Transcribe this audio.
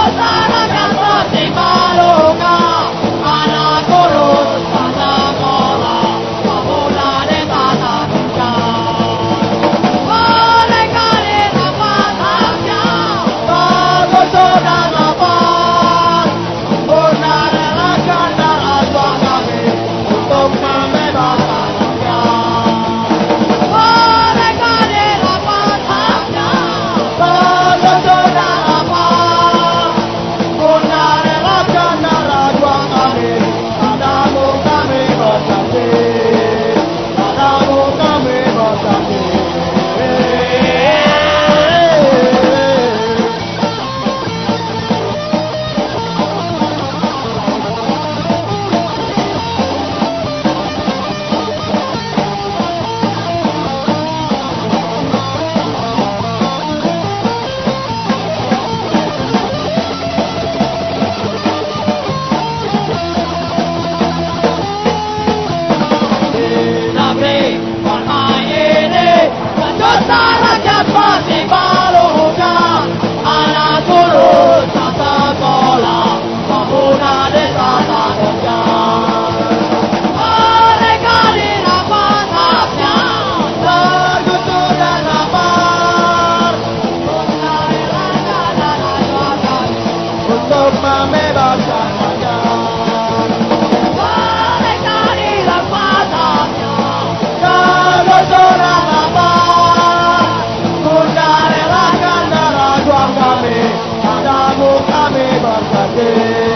toda insomma me la sa Quale la guadagna, cano sola mamma, la canna la tua fame, andiamo a me basta te.